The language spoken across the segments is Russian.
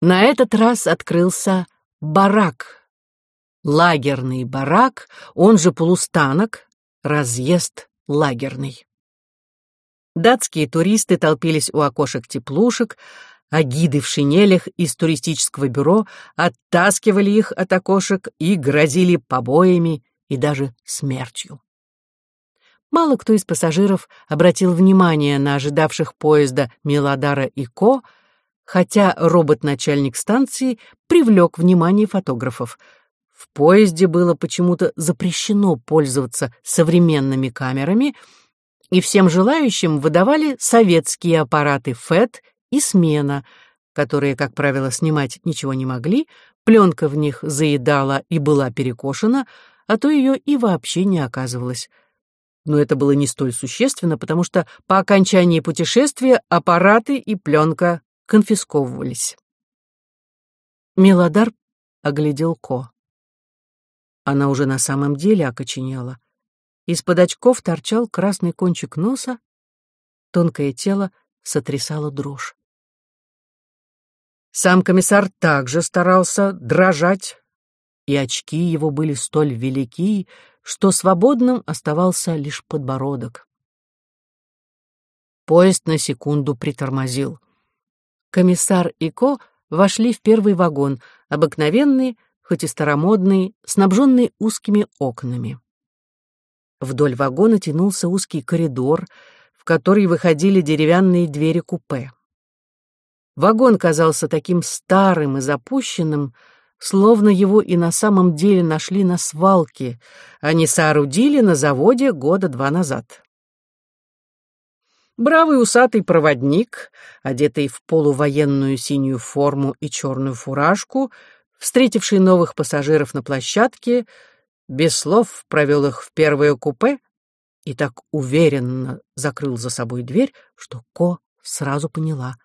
На этот раз открылся барак. Лагерный барак, он же полустанок, разъезд лагерный. Датские туристы толпились у окошек теплушек, а гиды в шинелях из туристического бюро оттаскивали их от окошек и грозили побоями и даже смертью. Мало кто из пассажиров обратил внимание на ожидавших поезда Мелодара и Ко, хотя робот-начальник станции привлек внимание фотографов. В поезде было почему-то запрещено пользоваться современными камерами, и всем желающим выдавали советские аппараты ФЭТ и смена, которые, как правило, снимать ничего не могли, пленка в них заедала и была перекошена, а то ее и вообще не оказывалось но это было не столь существенно, потому что по окончании путешествия аппараты и пленка конфисковывались. Мелодар оглядел Ко. Она уже на самом деле окоченела. Из-под очков торчал красный кончик носа, тонкое тело сотрясало дрожь. Сам комиссар также старался дрожать, и очки его были столь велики, что свободным оставался лишь подбородок. Поезд на секунду притормозил. Комиссар и Ко вошли в первый вагон, обыкновенный, хоть и старомодный, снабженный узкими окнами. Вдоль вагона тянулся узкий коридор, в который выходили деревянные двери купе. Вагон казался таким старым и запущенным, словно его и на самом деле нашли на свалке, а не соорудили на заводе года два назад. Бравый усатый проводник, одетый в полувоенную синюю форму и черную фуражку, встретивший новых пассажиров на площадке, без слов провел их в первое купе и так уверенно закрыл за собой дверь, что Ко сразу поняла.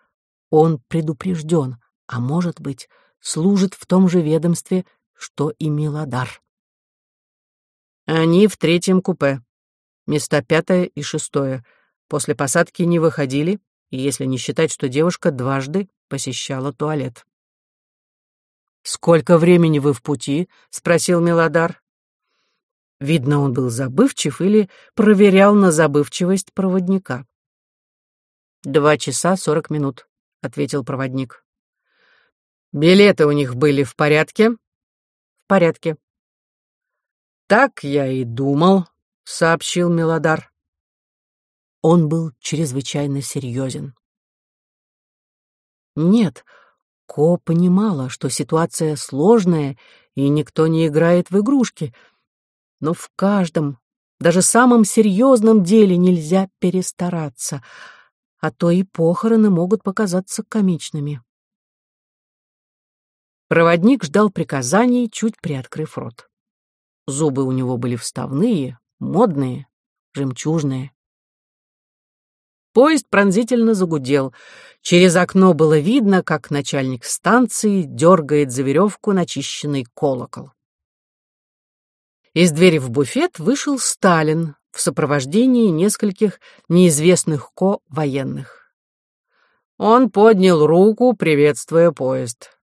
Он предупрежден, а может быть, служит в том же ведомстве, что и Милодар. Они в третьем купе. Места пятое и шестое. После посадки не выходили, если не считать, что девушка дважды посещала туалет. «Сколько времени вы в пути?» — спросил Милодар. Видно, он был забывчив или проверял на забывчивость проводника. «Два часа сорок минут», — ответил проводник. Билеты у них были в порядке? В порядке. Так я и думал, сообщил Мелодар. Он был чрезвычайно серьезен. Нет, Ко понимала, что ситуация сложная, и никто не играет в игрушки. Но в каждом, даже самом серьезном деле нельзя перестараться, а то и похороны могут показаться комичными. Проводник ждал приказаний, чуть приоткрыв рот. Зубы у него были вставные, модные, жемчужные. Поезд пронзительно загудел. Через окно было видно, как начальник станции дергает за веревку начищенный колокол. Из двери в буфет вышел Сталин в сопровождении нескольких неизвестных ко военных. Он поднял руку, приветствуя поезд.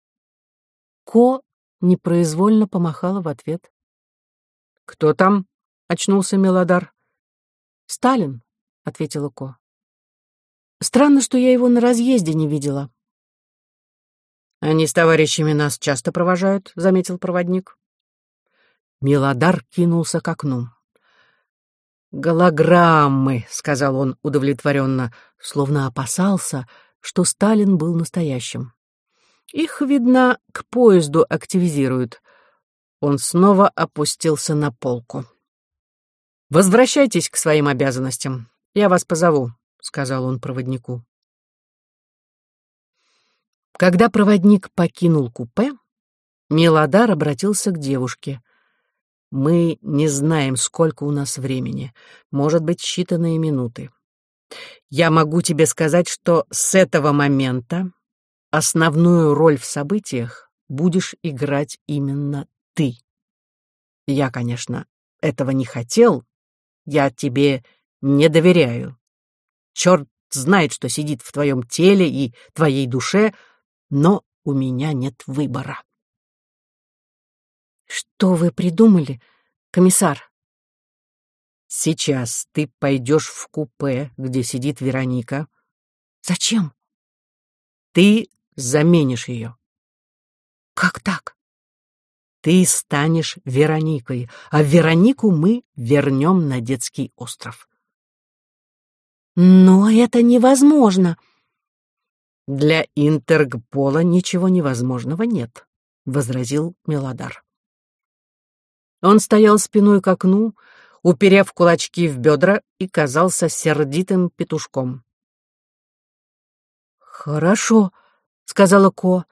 Ко непроизвольно помахала в ответ. «Кто там?» — очнулся Мелодар. «Сталин», — ответила Ко. «Странно, что я его на разъезде не видела». «Они с товарищами нас часто провожают», — заметил проводник. Мелодар кинулся к окну. «Голограммы», — сказал он удовлетворенно, словно опасался, что Сталин был настоящим. Их, видно, к поезду активизируют. Он снова опустился на полку. «Возвращайтесь к своим обязанностям. Я вас позову», — сказал он проводнику. Когда проводник покинул купе, Мелодар обратился к девушке. «Мы не знаем, сколько у нас времени. Может быть, считанные минуты. Я могу тебе сказать, что с этого момента основную роль в событиях будешь играть именно ты. Я, конечно, этого не хотел, я тебе не доверяю. Черт знает, что сидит в твоем теле и твоей душе, но у меня нет выбора. Что вы придумали, комиссар? Сейчас ты пойдешь в купе, где сидит Вероника. Зачем? Ты заменишь ее. Как так? Ты станешь Вероникой, а Веронику мы вернем на детский остров. Но это невозможно. Для Интергпола ничего невозможного нет, возразил Мелодар. Он стоял спиной к окну, уперев кулачки в бедра и казался сердитым петушком. «Хорошо», — сказала Ко,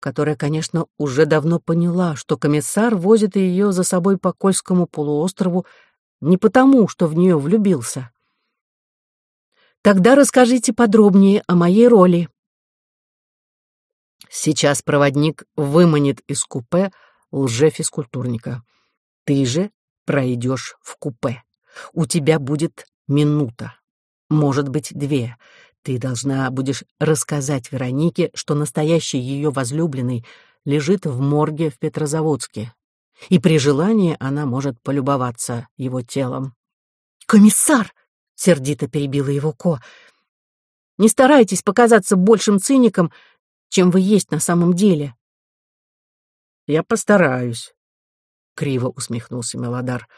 которая, конечно, уже давно поняла, что комиссар возит ее за собой по Кольскому полуострову не потому, что в нее влюбился. «Тогда расскажите подробнее о моей роли». Сейчас проводник выманит из купе лжефизкультурника. Ты же пройдешь в купе. У тебя будет минута, может быть, две. Ты должна будешь рассказать Веронике, что настоящий ее возлюбленный лежит в морге в Петрозаводске, и при желании она может полюбоваться его телом. «Комиссар!» — сердито перебила его Ко. «Не старайтесь показаться большим циником, чем вы есть на самом деле». «Я постараюсь», — криво усмехнулся Мелодар.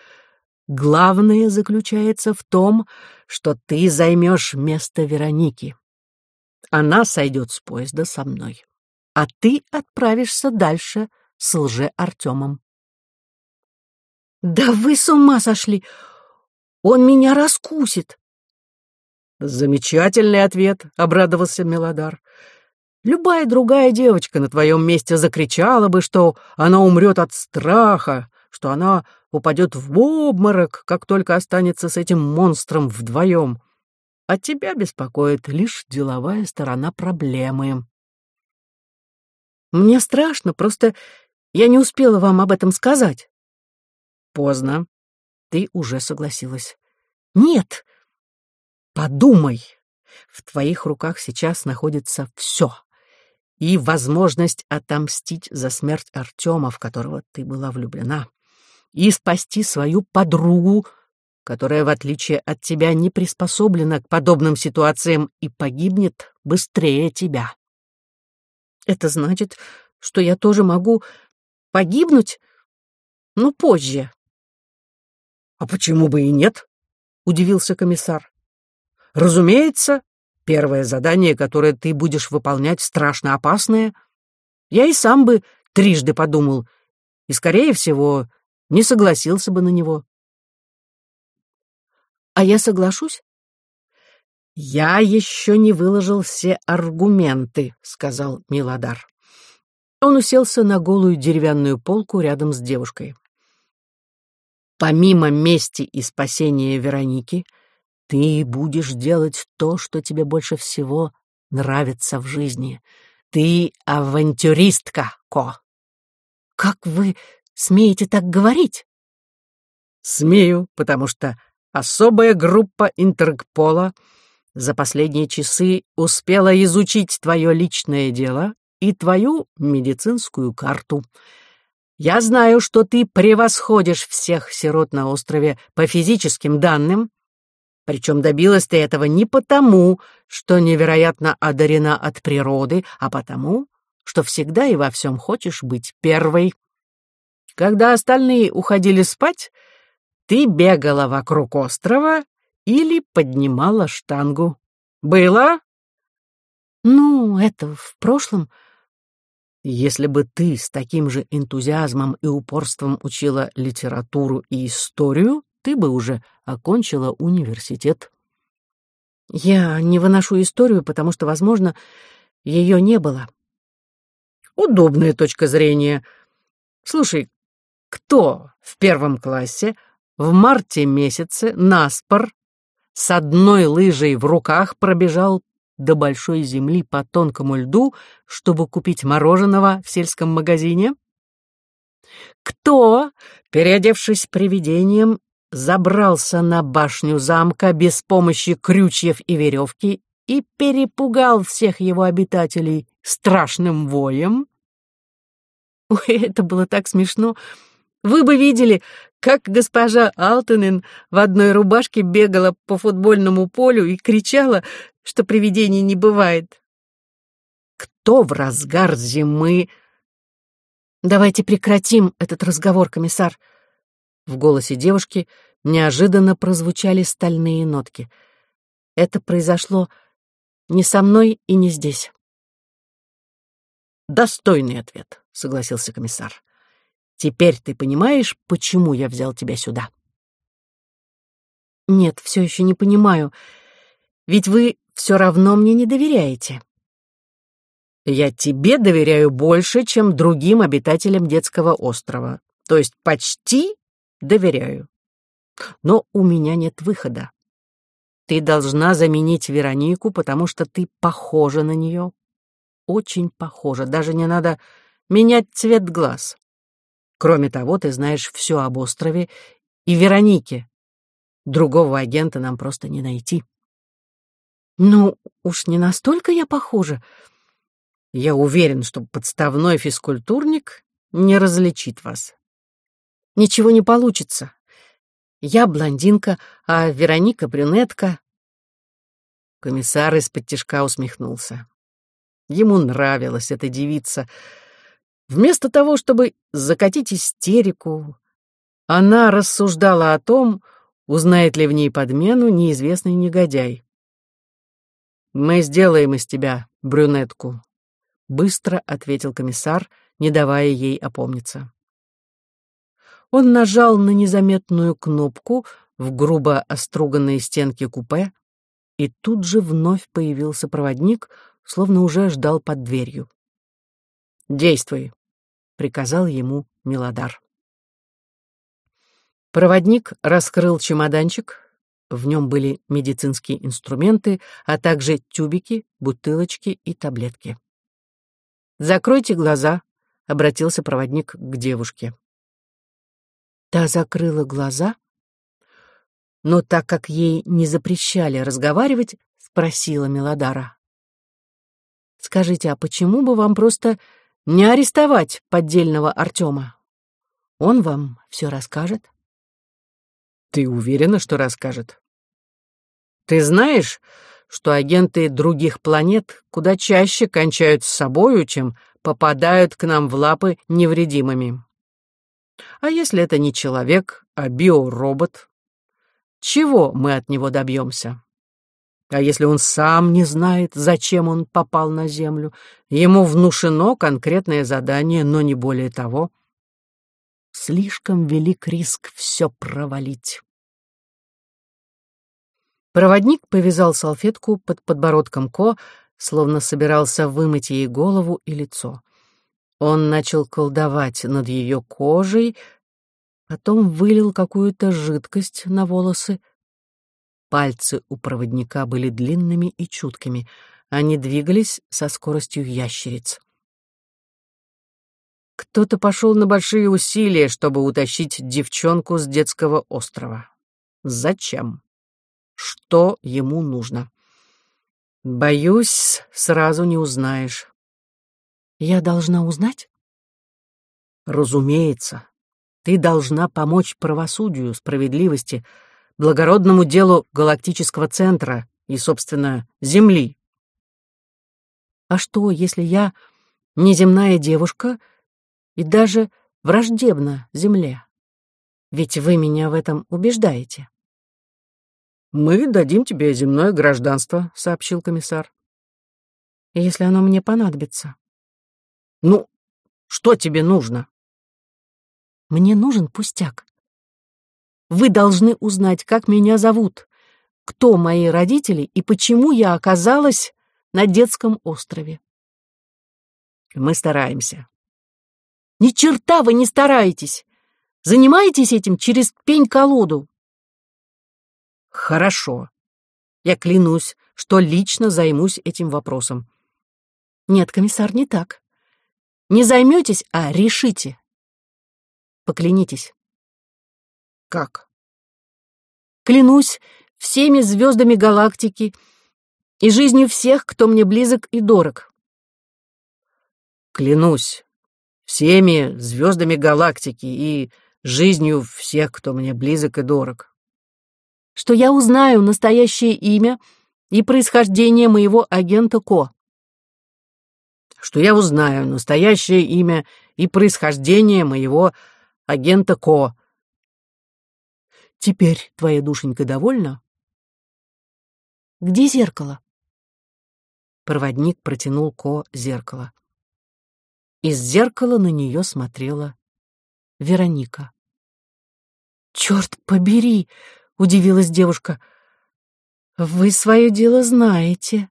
Главное заключается в том, что ты займешь место Вероники. Она сойдет с поезда со мной, а ты отправишься дальше с лже-Артемом. «Да вы с ума сошли! Он меня раскусит!» «Замечательный ответ», — обрадовался Мелодар. «Любая другая девочка на твоем месте закричала бы, что она умрет от страха, что она упадет в обморок, как только останется с этим монстром вдвоем. А тебя беспокоит лишь деловая сторона проблемы. Мне страшно, просто я не успела вам об этом сказать. Поздно. Ты уже согласилась. Нет. Подумай. В твоих руках сейчас находится все. И возможность отомстить за смерть Артема, в которого ты была влюблена и спасти свою подругу, которая, в отличие от тебя, не приспособлена к подобным ситуациям и погибнет быстрее тебя. Это значит, что я тоже могу погибнуть, но ну, позже. А почему бы и нет? удивился комиссар. Разумеется, первое задание, которое ты будешь выполнять, страшно опасное. Я и сам бы трижды подумал, и, скорее всего, не согласился бы на него. А я соглашусь? Я еще не выложил все аргументы, сказал Милодар. Он уселся на голую деревянную полку рядом с девушкой. Помимо мести и спасения Вероники, ты будешь делать то, что тебе больше всего нравится в жизни. Ты авантюристка, Ко. Как вы смеете так говорить?» «Смею, потому что особая группа Интергпола за последние часы успела изучить твое личное дело и твою медицинскую карту. Я знаю, что ты превосходишь всех сирот на острове по физическим данным, причем добилась ты этого не потому, что невероятно одарена от природы, а потому, что всегда и во всем хочешь быть первой. Когда остальные уходили спать, ты бегала вокруг острова или поднимала штангу. Было? Ну, это в прошлом. Если бы ты с таким же энтузиазмом и упорством учила литературу и историю, ты бы уже окончила университет. Я не выношу историю, потому что, возможно, ее не было. Удобная точка зрения. Слушай, кто в первом классе в марте месяце наспор с одной лыжей в руках пробежал до большой земли по тонкому льду, чтобы купить мороженого в сельском магазине? Кто, переодевшись привидением, забрался на башню замка без помощи крючьев и веревки и перепугал всех его обитателей страшным воем?» Ой, это было так смешно. Вы бы видели, как госпожа Алтенен в одной рубашке бегала по футбольному полю и кричала, что привидений не бывает. Кто в разгар зимы... Давайте прекратим этот разговор, комиссар. В голосе девушки неожиданно прозвучали стальные нотки. Это произошло не со мной и не здесь. Достойный ответ, согласился комиссар. Теперь ты понимаешь, почему я взял тебя сюда? Нет, все еще не понимаю. Ведь вы все равно мне не доверяете. Я тебе доверяю больше, чем другим обитателям детского острова. То есть почти доверяю. Но у меня нет выхода. Ты должна заменить Веронику, потому что ты похожа на нее. Очень похожа. Даже не надо менять цвет глаз. Кроме того, ты знаешь все об острове и Веронике. Другого агента нам просто не найти. Ну, уж не настолько я похожа. Я уверен, что подставной физкультурник не различит вас. Ничего не получится. Я блондинка, а Вероника брюнетка. Комиссар из-под тишка усмехнулся. Ему нравилась эта девица. Вместо того, чтобы закатить истерику, она рассуждала о том, узнает ли в ней подмену неизвестный негодяй. «Мы сделаем из тебя брюнетку», — быстро ответил комиссар, не давая ей опомниться. Он нажал на незаметную кнопку в грубо оструганные стенки купе, и тут же вновь появился проводник, словно уже ждал под дверью. «Действуй», — приказал ему Милодар. Проводник раскрыл чемоданчик, в нем были медицинские инструменты, а также тюбики, бутылочки и таблетки. «Закройте глаза», — обратился проводник к девушке. Та закрыла глаза, но так как ей не запрещали разговаривать, спросила Мелодара. «Скажите, а почему бы вам просто не арестовать поддельного Артема? Он вам все расскажет». «Ты уверена, что расскажет?» «Ты знаешь, что агенты других планет куда чаще кончают с собою, чем попадают к нам в лапы невредимыми?» А если это не человек, а биоробот? Чего мы от него добьемся? А если он сам не знает, зачем он попал на Землю? Ему внушено конкретное задание, но не более того. Слишком велик риск все провалить. Проводник повязал салфетку под подбородком Ко, словно собирался вымыть ей голову и лицо. Он начал колдовать над ее кожей, потом вылил какую-то жидкость на волосы. Пальцы у проводника были длинными и чуткими. Они двигались со скоростью ящериц. Кто-то пошел на большие усилия, чтобы утащить девчонку с детского острова. Зачем? Что ему нужно? Боюсь, сразу не узнаешь. Я должна узнать? Разумеется. Ты должна помочь правосудию, справедливости, благородному делу галактического центра и, собственно, Земли. А что, если я неземная девушка и даже враждебна Земле? Ведь вы меня в этом убеждаете. «Мы дадим тебе земное гражданство», — сообщил комиссар. «Если оно мне понадобится». Ну, что тебе нужно? Мне нужен пустяк. Вы должны узнать, как меня зовут, кто мои родители и почему я оказалась на детском острове. Мы стараемся. Ни черта вы не стараетесь. Занимаетесь этим через пень-колоду. Хорошо. Я клянусь, что лично займусь этим вопросом. Нет, комиссар, не так. Не займетесь, а решите. Поклянитесь. Как? Клянусь всеми звездами галактики и жизнью всех, кто мне близок и дорог. Клянусь всеми звездами галактики и жизнью всех, кто мне близок и дорог. Что я узнаю настоящее имя и происхождение моего агента Ко. Что я узнаю настоящее имя и происхождение моего агента Ко. Теперь твоя душенька довольна? Где зеркало? Проводник протянул Ко зеркало. Из зеркала на нее смотрела Вероника. «Черт побери!» — удивилась девушка. «Вы свое дело знаете».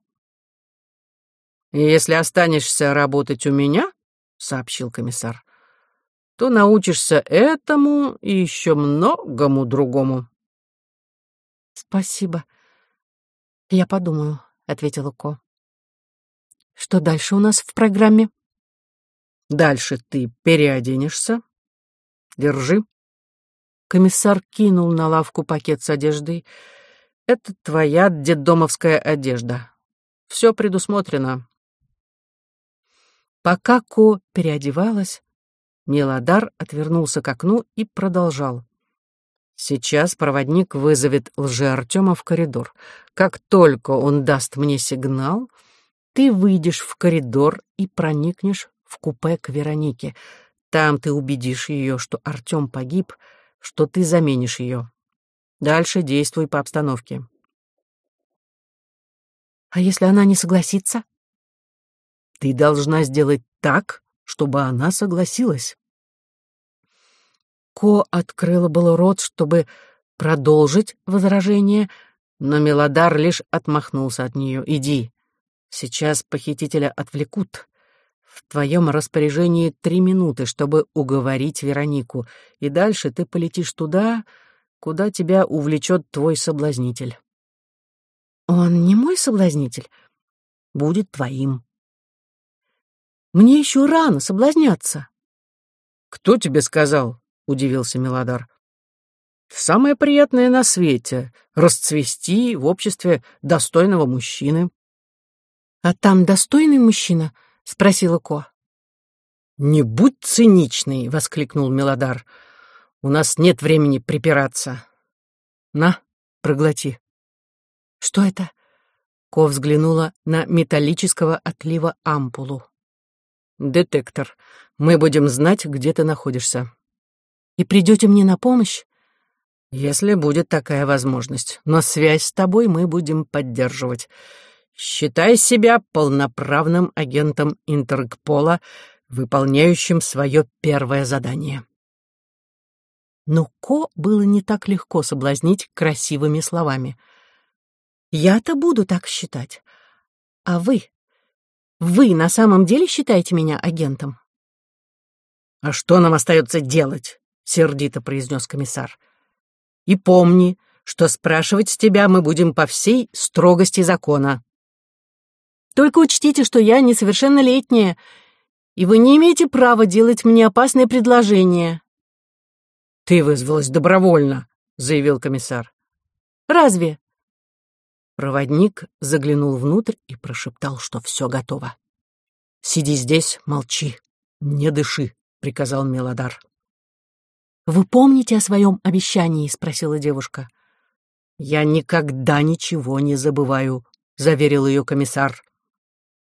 «Если останешься работать у меня, — сообщил комиссар, — то научишься этому и еще многому другому». «Спасибо. Я подумаю», — ответила Ко. «Что дальше у нас в программе?» Дальше ты переоденешься. Держи. Комиссар кинул на лавку пакет с одеждой. Это твоя детдомовская одежда. Все предусмотрено. Пока Ко переодевалась, Милодар отвернулся к окну и продолжал. Сейчас проводник вызовет лже-Артема в коридор. Как только он даст мне сигнал, ты выйдешь в коридор и проникнешь в купе к Веронике. Там ты убедишь ее, что Артем погиб, что ты заменишь ее. Дальше действуй по обстановке. А если она не согласится? Ты должна сделать так, чтобы она согласилась. Ко открыла было рот, чтобы продолжить возражение, но Мелодар лишь отмахнулся от нее. «Иди, сейчас похитителя отвлекут. В твоем распоряжении три минуты, чтобы уговорить Веронику, и дальше ты полетишь туда, куда тебя увлечет твой соблазнитель. Он не мой соблазнитель, будет твоим. Мне еще рано соблазняться. Кто тебе сказал? удивился Милодар. Самое приятное на свете — расцвести в обществе достойного мужчины. А там достойный мужчина —— спросила Ко. «Не будь циничный!» — воскликнул Мелодар. «У нас нет времени припираться. На, проглоти». «Что это?» Ко взглянула на металлического отлива ампулу. «Детектор. Мы будем знать, где ты находишься». «И придете мне на помощь?» «Если будет такая возможность. Но связь с тобой мы будем поддерживать. Считай себя полноправным агентом Интергпола, выполняющим свое первое задание. Но Ко было не так легко соблазнить красивыми словами. «Я-то буду так считать. А вы? Вы на самом деле считаете меня агентом?» «А что нам остается делать?» — сердито произнес комиссар. «И помни, что спрашивать с тебя мы будем по всей строгости закона». Только учтите, что я несовершеннолетняя, и вы не имеете права делать мне опасные предложения». «Ты вызвалась добровольно», — заявил комиссар. «Разве?» Проводник заглянул внутрь и прошептал, что все готово. «Сиди здесь, молчи, не дыши», — приказал Мелодар. «Вы помните о своем обещании?» — спросила девушка. «Я никогда ничего не забываю», — заверил ее комиссар.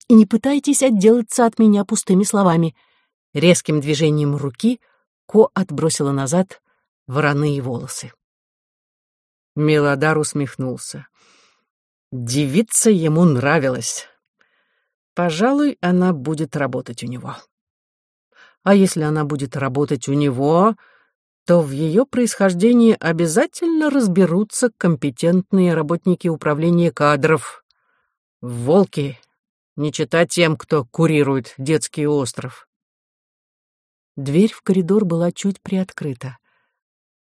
И не пытайтесь отделаться от меня пустыми словами. Резким движением руки Ко отбросила назад вороные волосы. Мелодар усмехнулся. Девица ему нравилась. Пожалуй, она будет работать у него. А если она будет работать у него, то в ее происхождении обязательно разберутся компетентные работники управления кадров. Волки не читать тем, кто курирует детский остров. Дверь в коридор была чуть приоткрыта.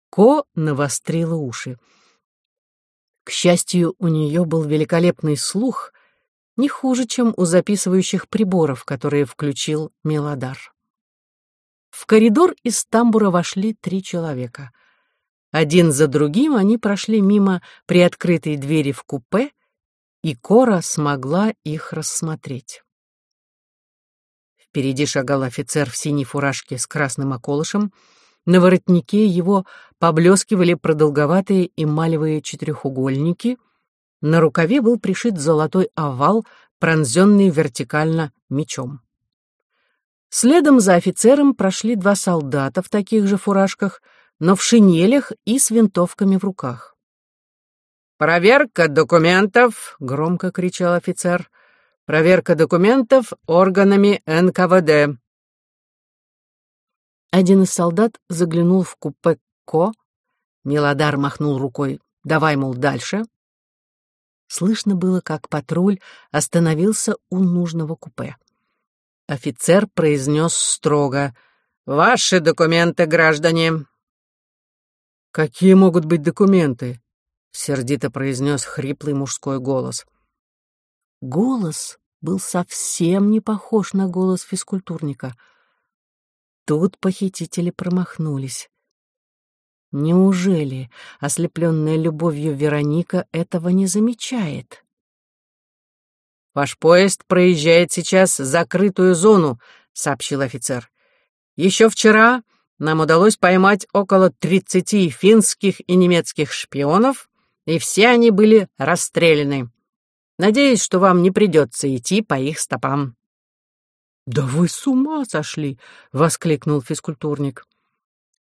Ко навострила уши. К счастью, у нее был великолепный слух, не хуже, чем у записывающих приборов, которые включил Мелодар. В коридор из тамбура вошли три человека. Один за другим они прошли мимо приоткрытой двери в купе и Кора смогла их рассмотреть. Впереди шагал офицер в синей фуражке с красным околышем. На воротнике его поблескивали продолговатые эмалевые четырехугольники. На рукаве был пришит золотой овал, пронзенный вертикально мечом. Следом за офицером прошли два солдата в таких же фуражках, но в шинелях и с винтовками в руках. «Проверка документов!» — громко кричал офицер. «Проверка документов органами НКВД!» Один из солдат заглянул в купе Ко. Милодар махнул рукой. «Давай, мол, дальше». Слышно было, как патруль остановился у нужного купе. Офицер произнес строго. «Ваши документы, граждане!» «Какие могут быть документы?» — сердито произнес хриплый мужской голос. Голос был совсем не похож на голос физкультурника. Тут похитители промахнулись. Неужели ослепленная любовью Вероника этого не замечает? «Ваш поезд проезжает сейчас закрытую зону», — сообщил офицер. «Еще вчера нам удалось поймать около тридцати финских и немецких шпионов, и все они были расстреляны. Надеюсь, что вам не придется идти по их стопам». «Да вы с ума сошли!» — воскликнул физкультурник.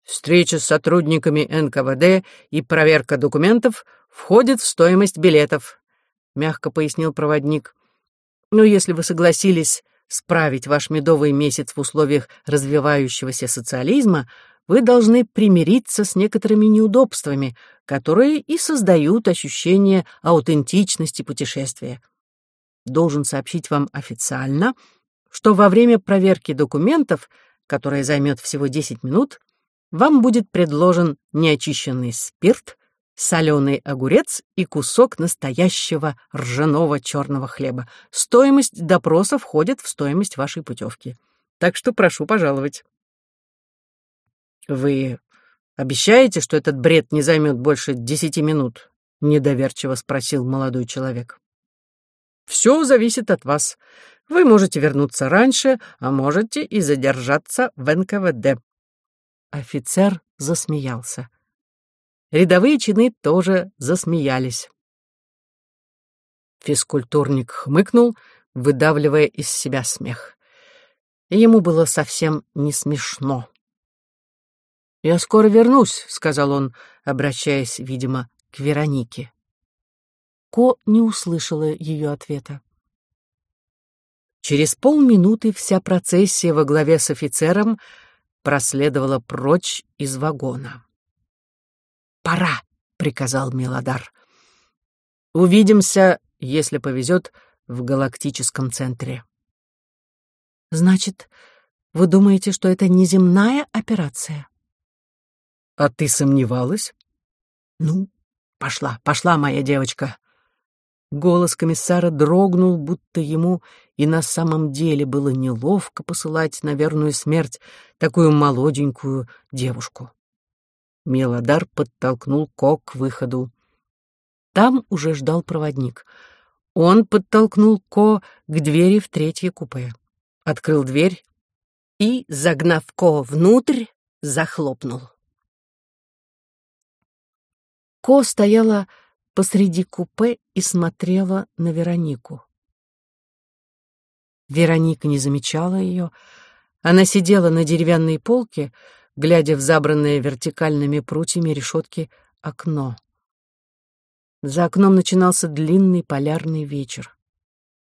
«Встреча с сотрудниками НКВД и проверка документов входит в стоимость билетов», — мягко пояснил проводник. «Но если вы согласились справить ваш медовый месяц в условиях развивающегося социализма, вы должны примириться с некоторыми неудобствами, которые и создают ощущение аутентичности путешествия. Должен сообщить вам официально, что во время проверки документов, которая займет всего 10 минут, вам будет предложен неочищенный спирт, соленый огурец и кусок настоящего ржаного черного хлеба. Стоимость допроса входит в стоимость вашей путевки. Так что прошу пожаловать. «Вы обещаете, что этот бред не займет больше десяти минут?» — недоверчиво спросил молодой человек. «Все зависит от вас. Вы можете вернуться раньше, а можете и задержаться в НКВД». Офицер засмеялся. Рядовые чины тоже засмеялись. Физкультурник хмыкнул, выдавливая из себя смех. Ему было совсем не смешно. «Я скоро вернусь», — сказал он, обращаясь, видимо, к Веронике. Ко не услышала ее ответа. Через полминуты вся процессия во главе с офицером проследовала прочь из вагона. «Пора», — приказал Мелодар. «Увидимся, если повезет, в галактическом центре». «Значит, вы думаете, что это неземная операция?» А ты сомневалась? Ну, пошла, пошла, моя девочка. Голос комиссара дрогнул, будто ему и на самом деле было неловко посылать на верную смерть такую молоденькую девушку. Мелодар подтолкнул Ко к выходу. Там уже ждал проводник. Он подтолкнул Ко к двери в третье купе. Открыл дверь и, загнав Ко внутрь, захлопнул. Ко стояла посреди купе и смотрела на Веронику. Вероника не замечала ее. Она сидела на деревянной полке, глядя в забранное вертикальными прутьями решетки окно. За окном начинался длинный полярный вечер.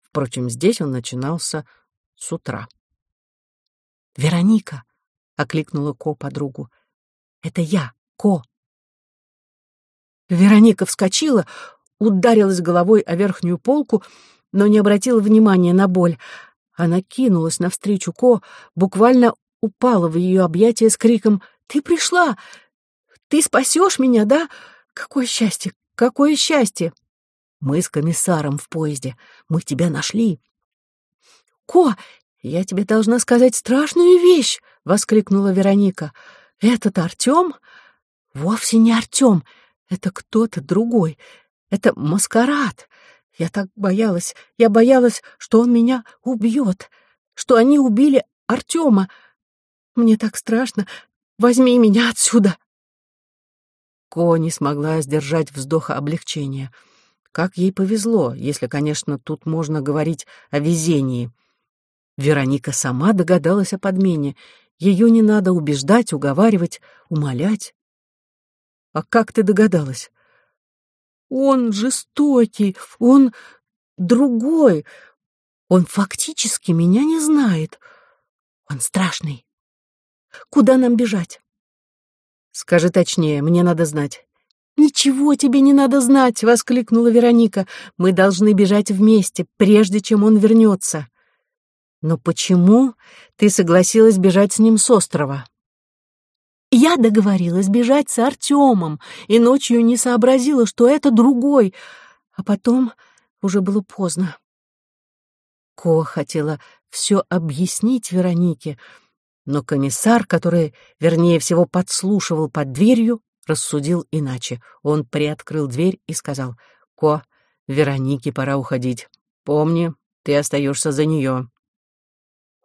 Впрочем, здесь он начинался с утра. «Вероника!» — окликнула Ко подругу. «Это я, Ко!» Вероника вскочила, ударилась головой о верхнюю полку, но не обратила внимания на боль. Она кинулась навстречу Ко, буквально упала в ее объятия с криком «Ты пришла! Ты спасешь меня, да? Какое счастье! Какое счастье!» «Мы с комиссаром в поезде. Мы тебя нашли». «Ко, я тебе должна сказать страшную вещь!» — воскликнула Вероника. «Этот Артем вовсе не Артем. Это кто-то другой. Это маскарад. Я так боялась. Я боялась, что он меня убьет. что они убили Артема. Мне так страшно. Возьми меня отсюда. Ко не смогла сдержать вздоха облегчения. Как ей повезло, если, конечно, тут можно говорить о везении. Вероника сама догадалась о подмене. Ее не надо убеждать, уговаривать, умолять. А как ты догадалась? Он жестокий, он другой. Он фактически меня не знает. Он страшный. Куда нам бежать? Скажи точнее, мне надо знать. «Ничего тебе не надо знать!» — воскликнула Вероника. «Мы должны бежать вместе, прежде чем он вернется». «Но почему ты согласилась бежать с ним с острова?» «Я договорилась бежать с Артемом, и ночью не сообразила, что это другой, а потом уже было поздно». Ко хотела все объяснить Веронике, но комиссар, который, вернее всего, подслушивал под дверью, рассудил иначе. Он приоткрыл дверь и сказал, «Ко, Веронике пора уходить. Помни, ты остаешься за нее».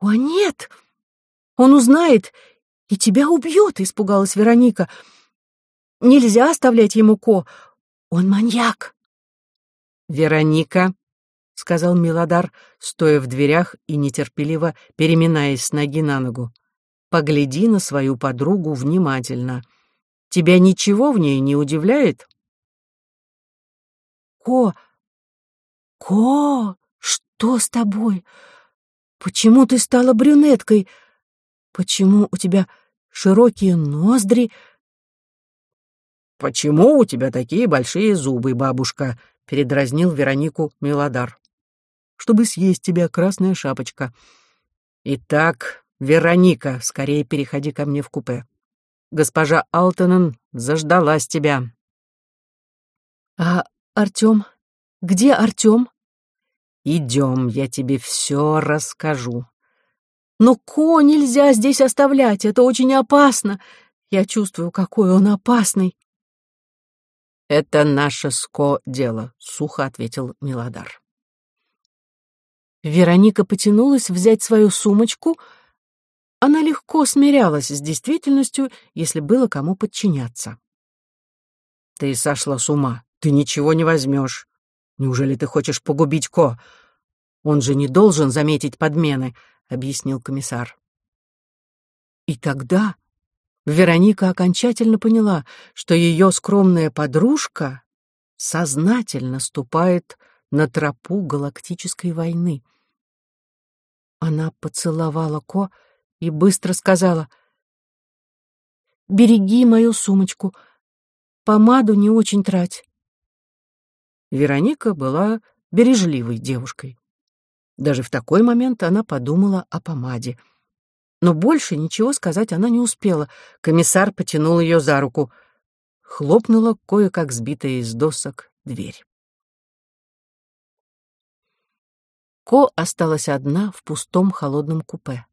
«О, нет! Он узнает и тебя убьет!» — испугалась Вероника. «Нельзя оставлять ему Ко. Он маньяк!» «Вероника», — сказал Милодар, стоя в дверях и нетерпеливо переминаясь с ноги на ногу, — «погляди на свою подругу внимательно». Тебя ничего в ней не удивляет? Ко, Ко, что с тобой? Почему ты стала брюнеткой? Почему у тебя широкие ноздри? Почему у тебя такие большие зубы, бабушка? передразнил Веронику Милодар. Чтобы съесть тебя, красная шапочка. Итак, Вероника, скорее переходи ко мне в купе. Госпожа Алтонен заждалась тебя. А Артем? Где Артем? Идем, я тебе все расскажу. Но Ко нельзя здесь оставлять, это очень опасно. Я чувствую, какой он опасный. Это наше ско дело, сухо ответил Милодар. Вероника потянулась взять свою сумочку — она легко смирялась с действительностью, если было кому подчиняться. «Ты сошла с ума. Ты ничего не возьмешь. Неужели ты хочешь погубить Ко? Он же не должен заметить подмены», — объяснил комиссар. И тогда Вероника окончательно поняла, что ее скромная подружка сознательно ступает на тропу галактической войны. Она поцеловала Ко, — и быстро сказала «Береги мою сумочку, помаду не очень трать». Вероника была бережливой девушкой. Даже в такой момент она подумала о помаде. Но больше ничего сказать она не успела. Комиссар потянул ее за руку. Хлопнула кое-как сбитая из досок дверь. Ко осталась одна в пустом холодном купе.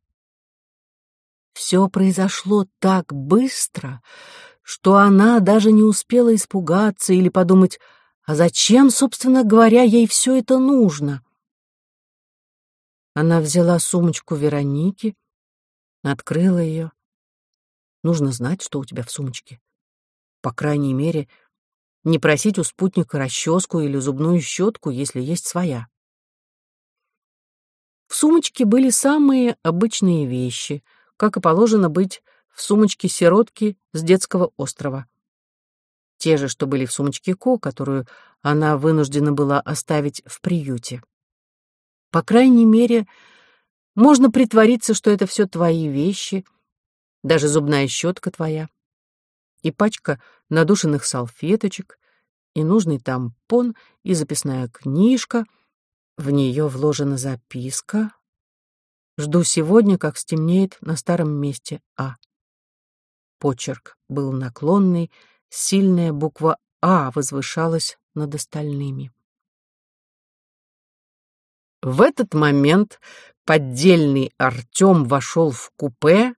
Все произошло так быстро, что она даже не успела испугаться или подумать, а зачем, собственно говоря, ей все это нужно. Она взяла сумочку Вероники, открыла ее. Нужно знать, что у тебя в сумочке. По крайней мере, не просить у спутника расческу или зубную щетку, если есть своя. В сумочке были самые обычные вещи — как и положено быть в сумочке сиротки с детского острова. Те же, что были в сумочке Ко, которую она вынуждена была оставить в приюте. По крайней мере, можно притвориться, что это все твои вещи, даже зубная щетка твоя, и пачка надушенных салфеточек, и нужный тампон, и записная книжка. В нее вложена записка, Жду сегодня, как стемнеет на старом месте А. Почерк был наклонный, сильная буква А возвышалась над остальными. В этот момент поддельный Артем вошел в купе,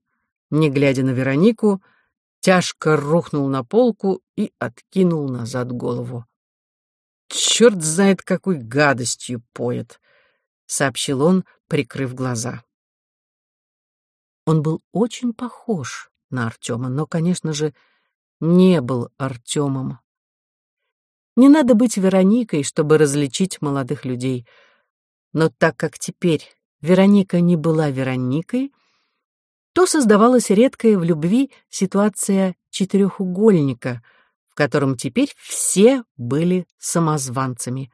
не глядя на Веронику, тяжко рухнул на полку и откинул назад голову. «Черт знает, какой гадостью поет», — сообщил он, прикрыв глаза. Он был очень похож на Артема, но, конечно же, не был Артемом. Не надо быть Вероникой, чтобы различить молодых людей. Но так как теперь Вероника не была Вероникой, то создавалась редкая в любви ситуация четырехугольника, в котором теперь все были самозванцами.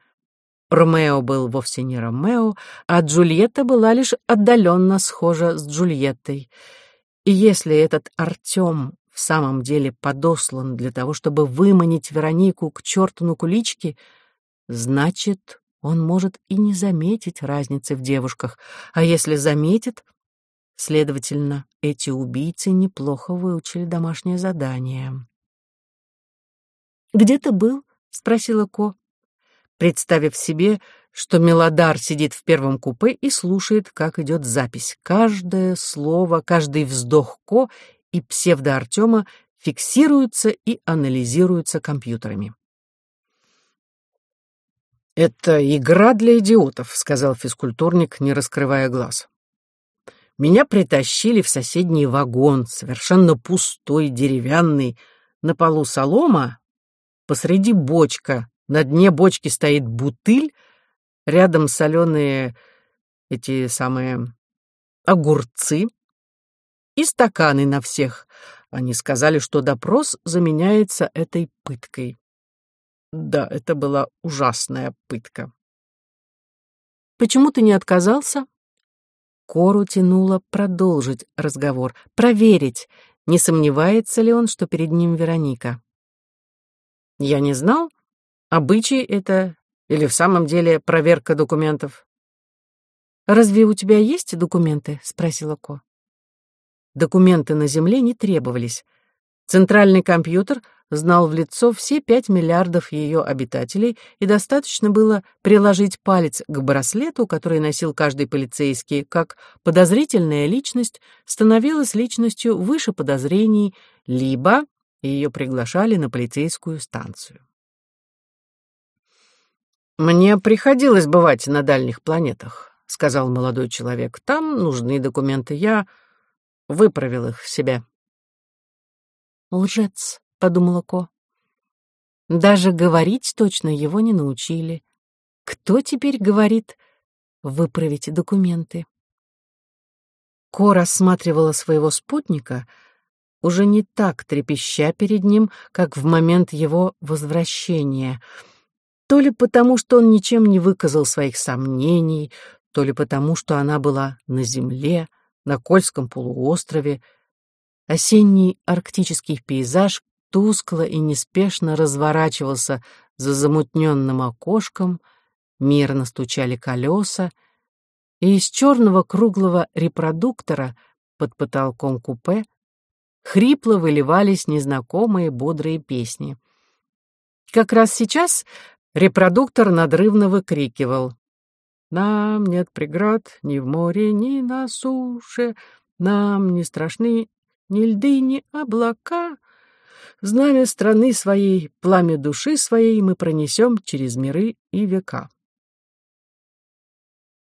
Ромео был вовсе не Ромео, а Джульетта была лишь отдаленно схожа с Джульеттой. И если этот Артем в самом деле подослан для того, чтобы выманить Веронику к черту на куличке, значит, он может и не заметить разницы в девушках, а если заметит, следовательно, эти убийцы неплохо выучили домашнее задание. «Где ты был?» — спросила Ко, представив себе, что Мелодар сидит в первом купе и слушает, как идет запись. Каждое слово, каждый вздох Ко и псевдо-Артема фиксируются и анализируются компьютерами. «Это игра для идиотов», — сказал физкультурник, не раскрывая глаз. «Меня притащили в соседний вагон, совершенно пустой, деревянный, на полу солома, посреди бочка, на дне бочки стоит бутыль, рядом соленые эти самые огурцы, и стаканы на всех. Они сказали, что допрос заменяется этой пыткой. Да, это была ужасная пытка. «Почему ты не отказался?» Кору тянуло продолжить разговор, проверить, не сомневается ли он, что перед ним Вероника. «Я не знал. Обычай это или в самом деле проверка документов?» «Разве у тебя есть документы?» — спросила Ко. Документы на Земле не требовались. Центральный компьютер знал в лицо все пять миллиардов ее обитателей, и достаточно было приложить палец к браслету, который носил каждый полицейский, как подозрительная личность становилась личностью выше подозрений, либо ее приглашали на полицейскую станцию. «Мне приходилось бывать на дальних планетах», — сказал молодой человек. «Там нужны документы. Я выправил их себе. «Лжец», — подумала Ко. Даже говорить точно его не научили. Кто теперь говорит выправить документы? Ко рассматривала своего спутника, уже не так трепеща перед ним, как в момент его возвращения. То ли потому, что он ничем не выказал своих сомнений, то ли потому, что она была на земле, на Кольском полуострове, осенний арктический пейзаж тускло и неспешно разворачивался за замутненным окошком, мирно стучали колеса, и из черного круглого репродуктора под потолком купе хрипло выливались незнакомые бодрые песни. Как раз сейчас репродуктор надрывно выкрикивал нам нет преград ни в море, ни на суше, Нам не страшны ни льды, ни облака. Знамя страны своей, пламя души своей Мы пронесем через миры и века.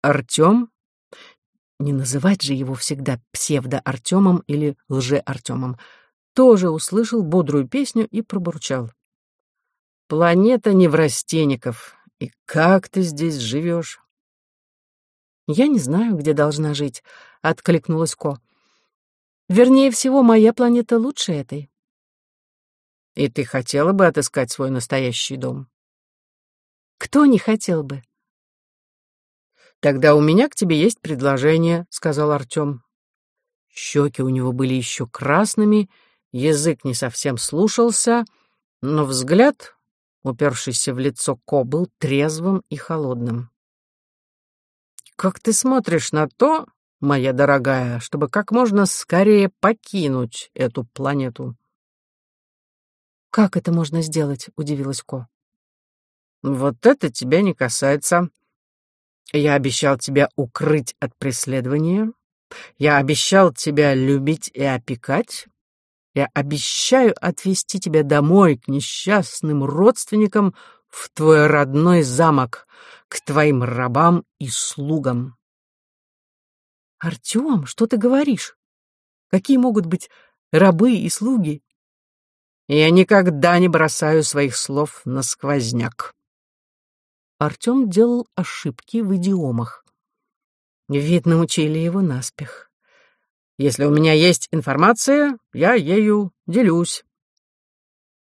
Артем, не называть же его всегда псевдо-Артемом или лже-Артемом, тоже услышал бодрую песню и пробурчал. «Планета неврастенников, и как ты здесь живешь?» «Я не знаю, где должна жить», — откликнулась Ко. «Вернее всего, моя планета лучше этой». «И ты хотела бы отыскать свой настоящий дом?» «Кто не хотел бы?» «Тогда у меня к тебе есть предложение», — сказал Артем. Щеки у него были еще красными, язык не совсем слушался, но взгляд, упершийся в лицо Ко, был трезвым и холодным. Как ты смотришь на то, моя дорогая, чтобы как можно скорее покинуть эту планету? Как это можно сделать? удивилась Ко. Вот это тебя не касается. Я обещал тебя укрыть от преследования. Я обещал тебя любить и опекать. Я обещаю отвезти тебя домой к несчастным родственникам в твой родной замок, к твоим рабам и слугам. Артем, что ты говоришь? Какие могут быть рабы и слуги? Я никогда не бросаю своих слов на сквозняк. Артем делал ошибки в идиомах. Видно, учили его наспех. Если у меня есть информация, я ею делюсь.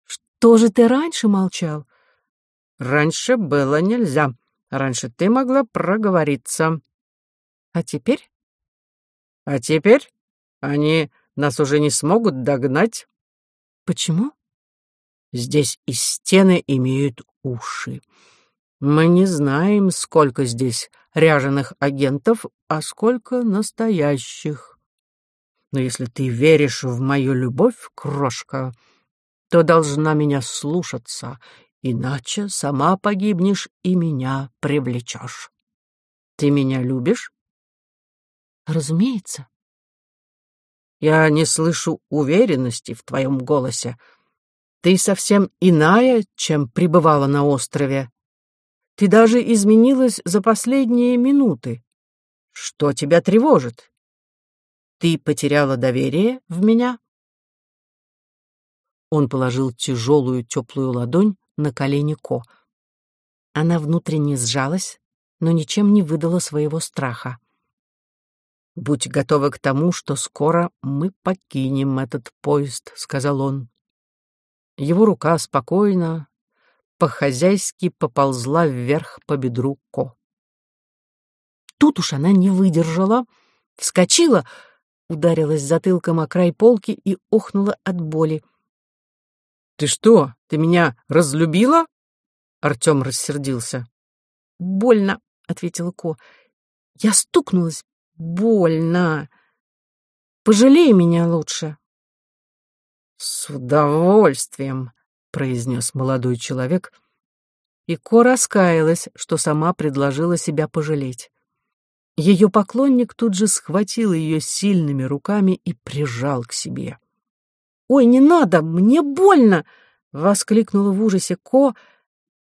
Что же ты раньше молчал? Раньше было нельзя. Раньше ты могла проговориться. А теперь? А теперь они нас уже не смогут догнать. Почему? Здесь и стены имеют уши. Мы не знаем, сколько здесь ряженых агентов, а сколько настоящих. Но если ты веришь в мою любовь, крошка, то должна меня слушаться, иначе сама погибнешь и меня привлечешь. Ты меня любишь? Разумеется. Я не слышу уверенности в твоем голосе. Ты совсем иная, чем пребывала на острове. Ты даже изменилась за последние минуты. Что тебя тревожит? Ты потеряла доверие в меня? Он положил тяжелую теплую ладонь на колени Ко. Она внутренне сжалась, но ничем не выдала своего страха. «Будь готова к тому, что скоро мы покинем этот поезд», — сказал он. Его рука спокойно, по-хозяйски поползла вверх по бедру Ко. Тут уж она не выдержала, вскочила, ударилась затылком о край полки и охнула от боли. «Ты что, ты меня разлюбила?» Артем рассердился. «Больно», — ответила Ко. «Я стукнулась. Больно. Пожалей меня лучше». «С удовольствием», произнес молодой человек, и Ко раскаялась, что сама предложила себя пожалеть. Ее поклонник тут же схватил ее сильными руками и прижал к себе. «Ой, не надо, мне больно!» — воскликнула в ужасе Ко,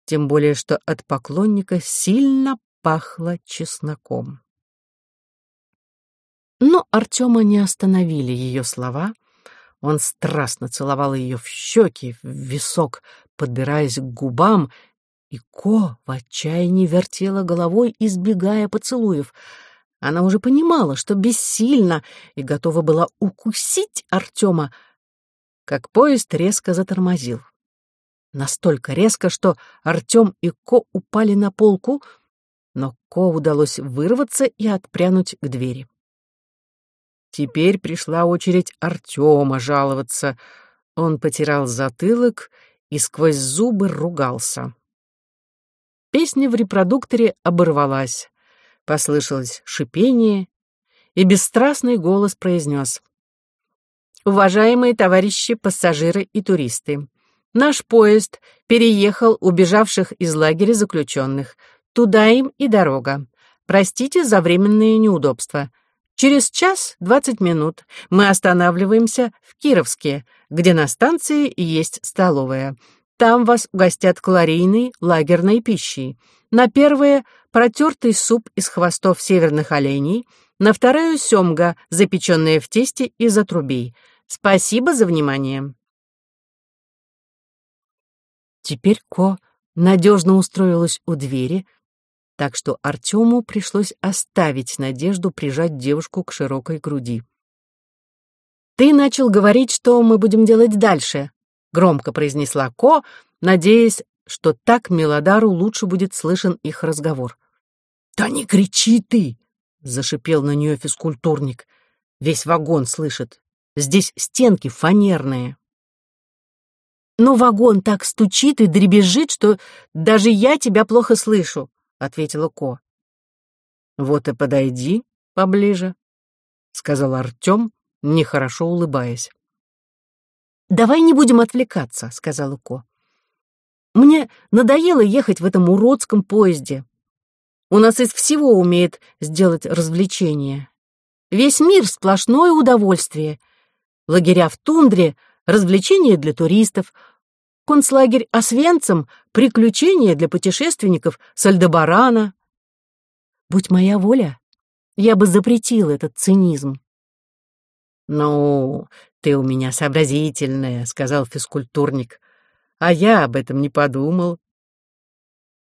тем более что от поклонника сильно пахло чесноком. Но Артема не остановили ее слова — он страстно целовал ее в щеки, в висок, подбираясь к губам, и Ко в отчаянии вертела головой, избегая поцелуев. Она уже понимала, что бессильна, и готова была укусить Артема, как поезд резко затормозил. Настолько резко, что Артем и Ко упали на полку, но Ко удалось вырваться и отпрянуть к двери. Теперь пришла очередь Артема жаловаться. Он потирал затылок и сквозь зубы ругался. Песня в репродукторе оборвалась. Послышалось шипение, и бесстрастный голос произнес. «Уважаемые товарищи пассажиры и туристы, наш поезд переехал убежавших из лагеря заключенных. Туда им и дорога. Простите за временные неудобства. Через час двадцать минут мы останавливаемся в Кировске, где на станции есть столовая. Там вас угостят калорийной лагерной пищей. На первое — протертый суп из хвостов северных оленей, на вторую — семга, запеченная в тесте из отрубей. Спасибо за внимание. Теперь Ко надежно устроилась у двери, так что Артему пришлось оставить надежду прижать девушку к широкой груди. «Ты начал говорить, что мы будем делать дальше», — громко произнесла Ко, надеясь, что так Мелодару лучше будет слышен их разговор. «Да не кричи ты!» — зашипел на нее физкультурник. «Весь вагон слышит. Здесь стенки фанерные». «Но вагон так стучит и дребезжит, что даже я тебя плохо слышу», — ответила Ко. «Вот и подойди поближе», — сказал Артем, нехорошо улыбаясь. «Давай не будем отвлекаться», — сказала Ко. «Мне надоело ехать в этом уродском поезде. У нас из всего умеет сделать развлечение. Весь мир — сплошное удовольствие. Лагеря в тундре — развлечения для туристов, концлагерь Освенцим — приключения для путешественников с Альдебарана. Будь моя воля, я бы запретил этот цинизм. «Ну, ты у меня сообразительная», — сказал физкультурник. «А я об этом не подумал».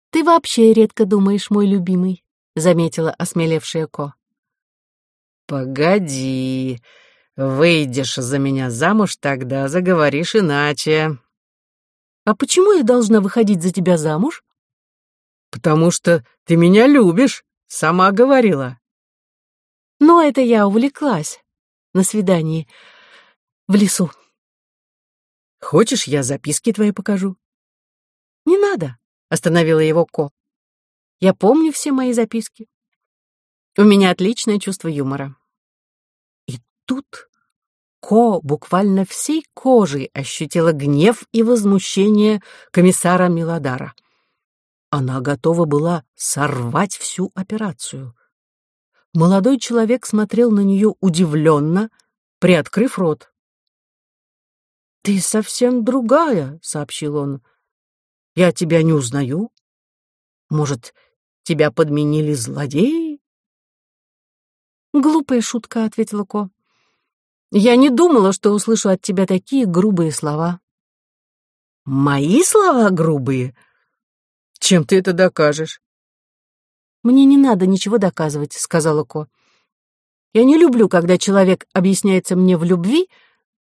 «Ты вообще редко думаешь, мой любимый», — заметила осмелевшая Ко. «Погоди, выйдешь за меня замуж, тогда заговоришь иначе». «А почему я должна выходить за тебя замуж?» «Потому что ты меня любишь, сама говорила». «Но это я увлеклась на свидании в лесу». «Хочешь, я записки твои покажу?» «Не надо», — остановила его Ко. «Я помню все мои записки. У меня отличное чувство юмора». И тут Ко буквально всей кожей ощутила гнев и возмущение комиссара Милодара. Она готова была сорвать всю операцию. Молодой человек смотрел на нее удивленно, приоткрыв рот. «Ты совсем другая», — сообщил он. «Я тебя не узнаю. Может, тебя подменили злодеи?» «Глупая шутка», — ответила Ко. Я не думала, что услышу от тебя такие грубые слова. Мои слова грубые? Чем ты это докажешь? Мне не надо ничего доказывать, сказала Ко. Я не люблю, когда человек объясняется мне в любви,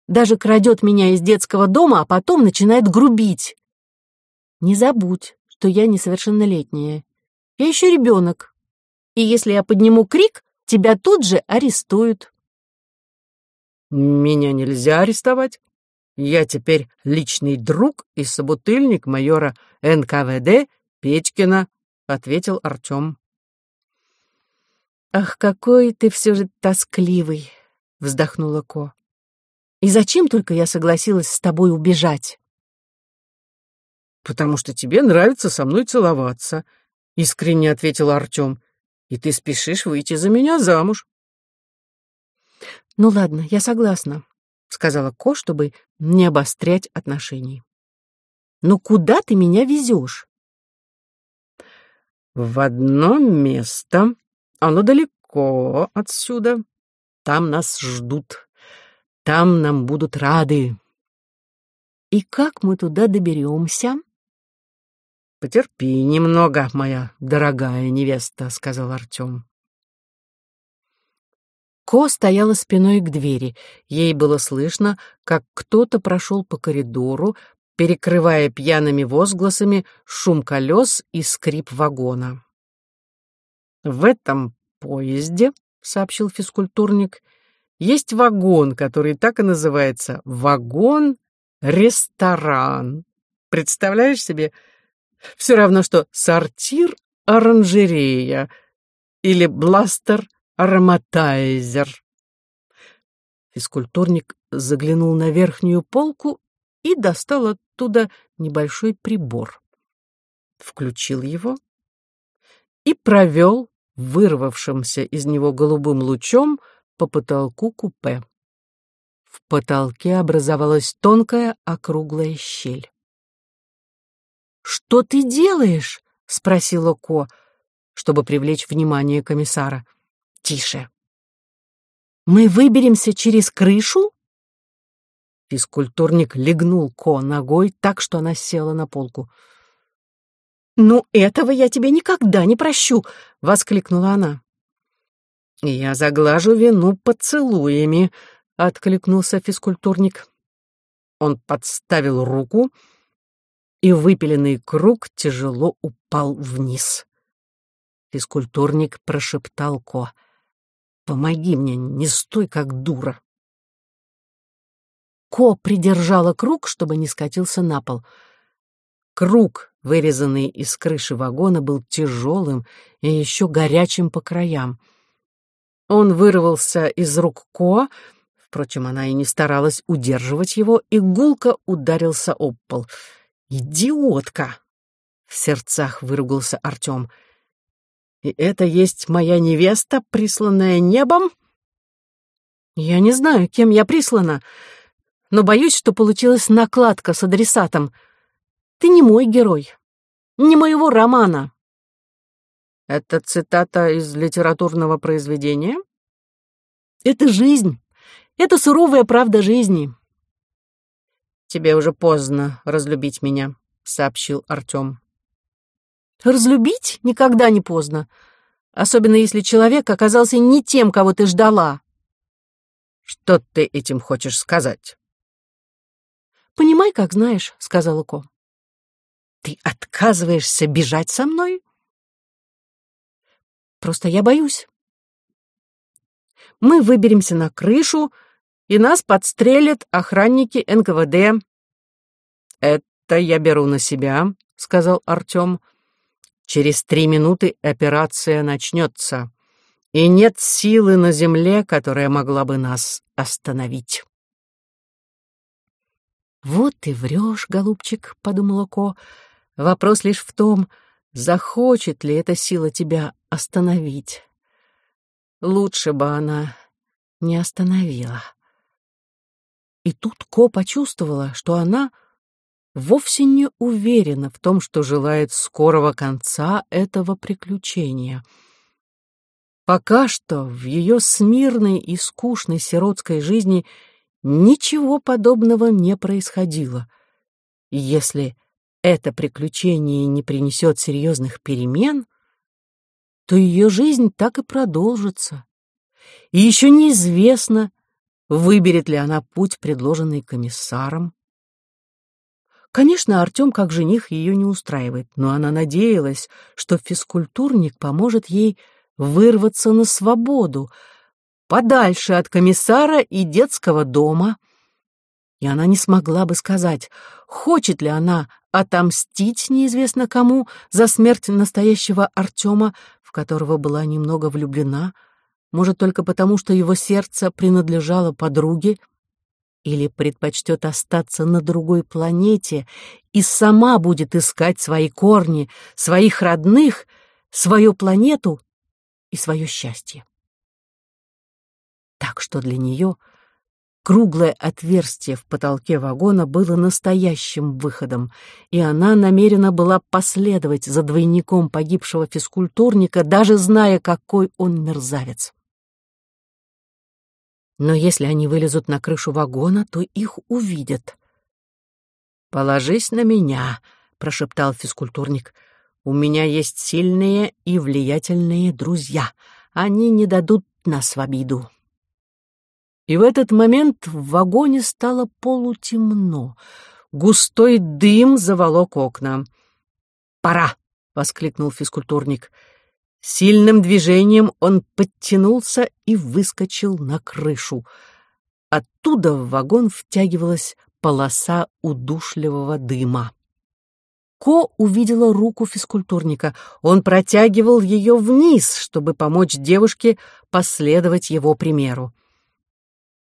даже крадет меня из детского дома, а потом начинает грубить. Не забудь, что я несовершеннолетняя. Я еще ребенок. И если я подниму крик, тебя тут же арестуют. Меня нельзя арестовать. Я теперь личный друг и собутыльник майора НКВД Печкина, ответил Артем. Ах, какой ты все же тоскливый, вздохнула Ко. И зачем только я согласилась с тобой убежать? Потому что тебе нравится со мной целоваться, искренне ответил Артем. И ты спешишь выйти за меня замуж. «Ну ладно, я согласна», — сказала Ко, чтобы не обострять отношений. «Но куда ты меня везешь?» «В одно место. Оно далеко отсюда. Там нас ждут. Там нам будут рады». «И как мы туда доберемся?» «Потерпи немного, моя дорогая невеста», — сказал Артем. Ко стояла спиной к двери. Ей было слышно, как кто-то прошел по коридору, перекрывая пьяными возгласами шум колес и скрип вагона. «В этом поезде, — сообщил физкультурник, — есть вагон, который так и называется «вагон-ресторан». Представляешь себе? Все равно, что сортир-оранжерея или бластер ароматайзер. Физкультурник заглянул на верхнюю полку и достал оттуда небольшой прибор. Включил его и провел вырвавшимся из него голубым лучом по потолку купе. В потолке образовалась тонкая округлая щель. «Что ты делаешь?» — спросила Ко, чтобы привлечь внимание комиссара. Тише. Мы выберемся через крышу? Физкультурник легнул Ко ногой так, что она села на полку. «Ну, этого я тебе никогда не прощу!» — воскликнула она. «Я заглажу вину поцелуями», — откликнулся физкультурник. Он подставил руку, и выпиленный круг тяжело упал вниз. Физкультурник прошептал Ко — Помоги мне, не стой как дура. Ко придержала круг, чтобы не скатился на пол. Круг, вырезанный из крыши вагона, был тяжелым и еще горячим по краям. Он вырвался из рук Ко, впрочем, она и не старалась удерживать его, и гулко ударился об пол. «Идиотка!» — в сердцах выругался Артем — и это есть моя невеста, присланная небом? Я не знаю, кем я прислана, но боюсь, что получилась накладка с адресатом. Ты не мой герой, не моего романа. Это цитата из литературного произведения? Это жизнь. Это суровая правда жизни. «Тебе уже поздно разлюбить меня», — сообщил Артем. «Разлюбить никогда не поздно, особенно если человек оказался не тем, кого ты ждала». «Что ты этим хочешь сказать?» «Понимай, как знаешь», — сказала Ко. «Ты отказываешься бежать со мной?» «Просто я боюсь. Мы выберемся на крышу, и нас подстрелят охранники НКВД». «Это я беру на себя», — сказал Артем. «Через три минуты операция начнется, и нет силы на земле, которая могла бы нас остановить». «Вот и врешь, голубчик», — подумала Ко. «Вопрос лишь в том, захочет ли эта сила тебя остановить. Лучше бы она не остановила». И тут Ко почувствовала, что она вовсе не уверена в том, что желает скорого конца этого приключения. Пока что в ее смирной и скучной сиротской жизни ничего подобного не происходило. Если это приключение не принесет серьезных перемен, то ее жизнь так и продолжится. И еще неизвестно, Выберет ли она путь, предложенный комиссаром? Конечно, Артем как жених ее не устраивает, но она надеялась, что физкультурник поможет ей вырваться на свободу, подальше от комиссара и детского дома. И она не смогла бы сказать, хочет ли она отомстить неизвестно кому за смерть настоящего Артема, в которого была немного влюблена, может, только потому, что его сердце принадлежало подруге, или предпочтет остаться на другой планете и сама будет искать свои корни, своих родных, свою планету и свое счастье. Так что для нее круглое отверстие в потолке вагона было настоящим выходом, и она намерена была последовать за двойником погибшего физкультурника, даже зная, какой он мерзавец. Но если они вылезут на крышу вагона, то их увидят. «Положись на меня», — прошептал физкультурник. «У меня есть сильные и влиятельные друзья. Они не дадут нас в обиду». И в этот момент в вагоне стало полутемно. Густой дым заволок окна. «Пора!» — воскликнул физкультурник. Сильным движением он подтянулся и выскочил на крышу. Оттуда в вагон втягивалась полоса удушливого дыма. Ко увидела руку физкультурника. Он протягивал ее вниз, чтобы помочь девушке последовать его примеру.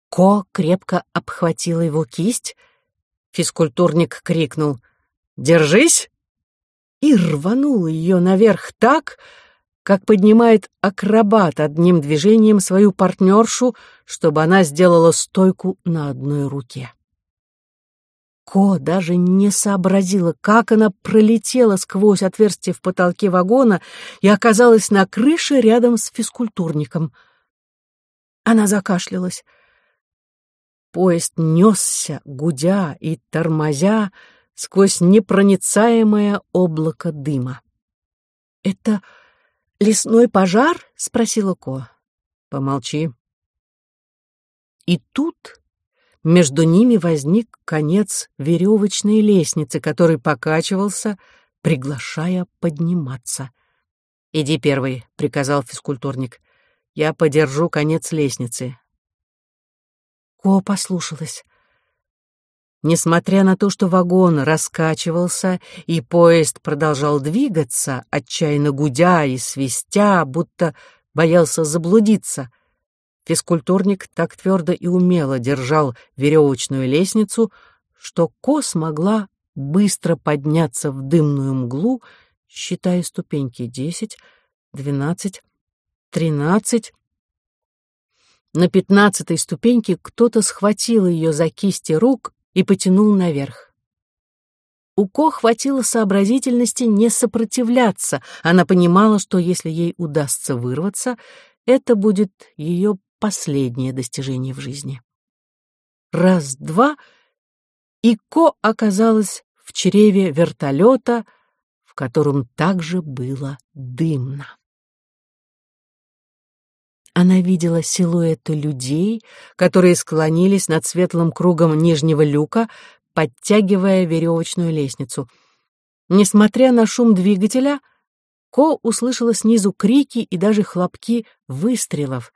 Ко крепко обхватила его кисть. Физкультурник крикнул «Держись!» и рванул ее наверх так, как поднимает акробат одним движением свою партнершу, чтобы она сделала стойку на одной руке. Ко даже не сообразила, как она пролетела сквозь отверстие в потолке вагона и оказалась на крыше рядом с физкультурником. Она закашлялась. Поезд несся, гудя и тормозя сквозь непроницаемое облако дыма. Это «Лесной пожар?» — спросила Ко. «Помолчи». И тут между ними возник конец веревочной лестницы, который покачивался, приглашая подниматься. «Иди первый», — приказал физкультурник. «Я подержу конец лестницы». Ко послушалась. Несмотря на то, что вагон раскачивался и поезд продолжал двигаться, отчаянно гудя и свистя, будто боялся заблудиться, физкультурник так твердо и умело держал веревочную лестницу, что Ко смогла быстро подняться в дымную мглу, считая ступеньки десять, двенадцать, тринадцать. На пятнадцатой ступеньке кто-то схватил ее за кисти рук и потянул наверх. У Ко хватило сообразительности не сопротивляться. Она понимала, что если ей удастся вырваться, это будет ее последнее достижение в жизни. раз-два, и Ко оказалась в чреве вертолета, в котором также было дымно. Она видела силуэты людей, которые склонились над светлым кругом нижнего люка, подтягивая веревочную лестницу. Несмотря на шум двигателя, Ко услышала снизу крики и даже хлопки выстрелов.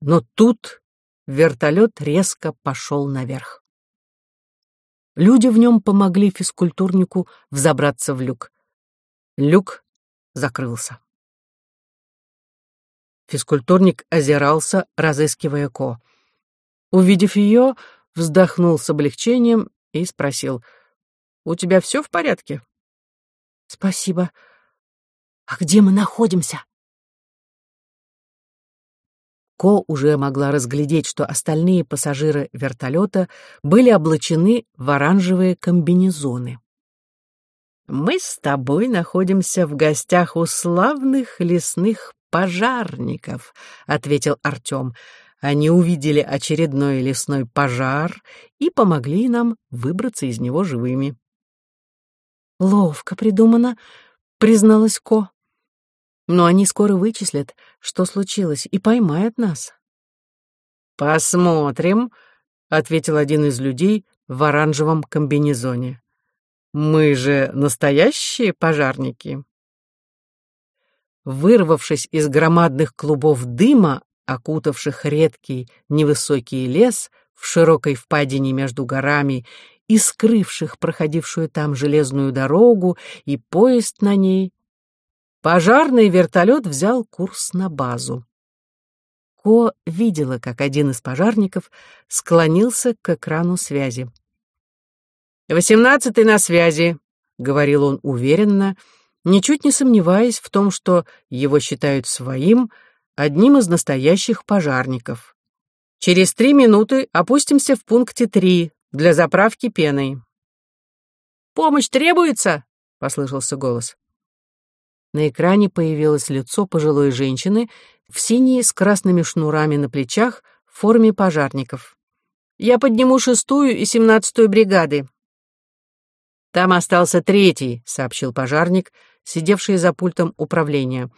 Но тут вертолет резко пошел наверх. Люди в нем помогли физкультурнику взобраться в люк. Люк закрылся. Физкультурник озирался, разыскивая Ко. Увидев ее, вздохнул с облегчением и спросил, «У тебя все в порядке?» «Спасибо. А где мы находимся?» Ко уже могла разглядеть, что остальные пассажиры вертолета были облачены в оранжевые комбинезоны. «Мы с тобой находимся в гостях у славных лесных пожарников», — ответил Артем. «Они увидели очередной лесной пожар и помогли нам выбраться из него живыми». «Ловко придумано», — призналась Ко. «Но они скоро вычислят, что случилось, и поймают нас». «Посмотрим», — ответил один из людей в оранжевом комбинезоне. «Мы же настоящие пожарники» вырвавшись из громадных клубов дыма, окутавших редкий невысокий лес в широкой впадине между горами и скрывших проходившую там железную дорогу и поезд на ней, пожарный вертолет взял курс на базу. Ко видела, как один из пожарников склонился к экрану связи. «Восемнадцатый на связи», — говорил он уверенно, — ничуть не сомневаясь в том, что его считают своим, одним из настоящих пожарников. Через три минуты опустимся в пункте три для заправки пеной. «Помощь требуется?» — послышался голос. На экране появилось лицо пожилой женщины в синей с красными шнурами на плечах в форме пожарников. «Я подниму шестую и семнадцатую бригады». «Там остался третий», — сообщил пожарник, сидевший за пультом управления.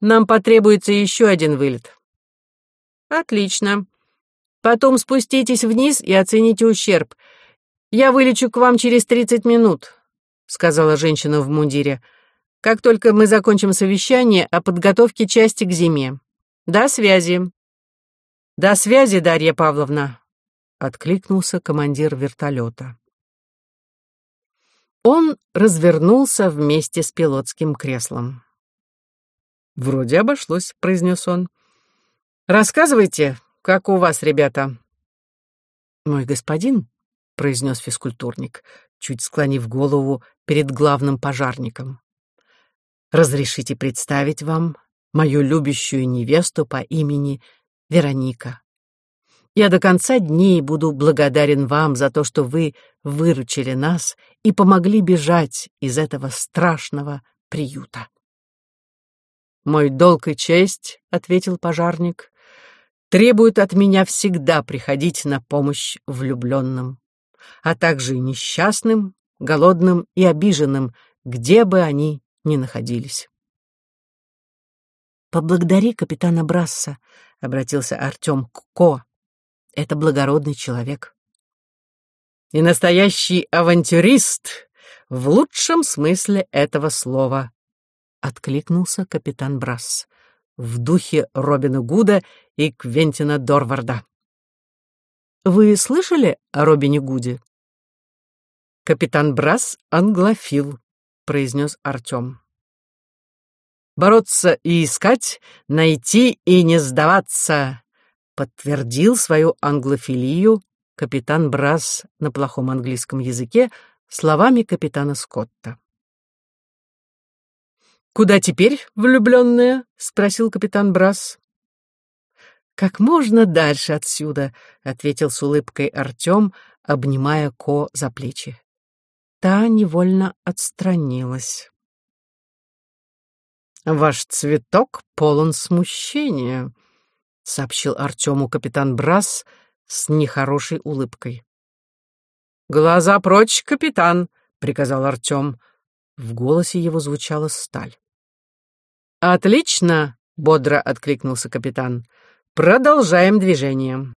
«Нам потребуется еще один вылет». «Отлично. Потом спуститесь вниз и оцените ущерб. Я вылечу к вам через тридцать минут», — сказала женщина в мундире. «Как только мы закончим совещание о подготовке части к зиме. До связи». «До связи, Дарья Павловна», — откликнулся командир вертолета. Он развернулся вместе с пилотским креслом. «Вроде обошлось», — произнес он. «Рассказывайте, как у вас, ребята?» «Мой господин», — произнес физкультурник, чуть склонив голову перед главным пожарником. «Разрешите представить вам мою любящую невесту по имени Вероника. Я до конца дней буду благодарен вам за то, что вы выручили нас и помогли бежать из этого страшного приюта. «Мой долг и честь», — ответил пожарник, — «требует от меня всегда приходить на помощь влюбленным, а также несчастным, голодным и обиженным, где бы они ни находились». «Поблагодари капитана Брасса», — обратился Артем к Ко, это благородный человек. И настоящий авантюрист в лучшем смысле этого слова, откликнулся капитан Брасс в духе Робина Гуда и Квентина Дорварда. Вы слышали о Робине Гуде? Капитан Брасс англофил, произнес Артем. Бороться и искать, найти и не сдаваться подтвердил свою англофилию капитан Брас на плохом английском языке словами капитана Скотта. «Куда теперь, влюбленная?» — спросил капитан Брас. «Как можно дальше отсюда», — ответил с улыбкой Артем, обнимая Ко за плечи. Та невольно отстранилась. «Ваш цветок полон смущения», — сообщил Артему капитан Брас с нехорошей улыбкой. «Глаза прочь, капитан!» — приказал Артем. В голосе его звучала сталь. «Отлично!» — бодро откликнулся капитан. «Продолжаем движение».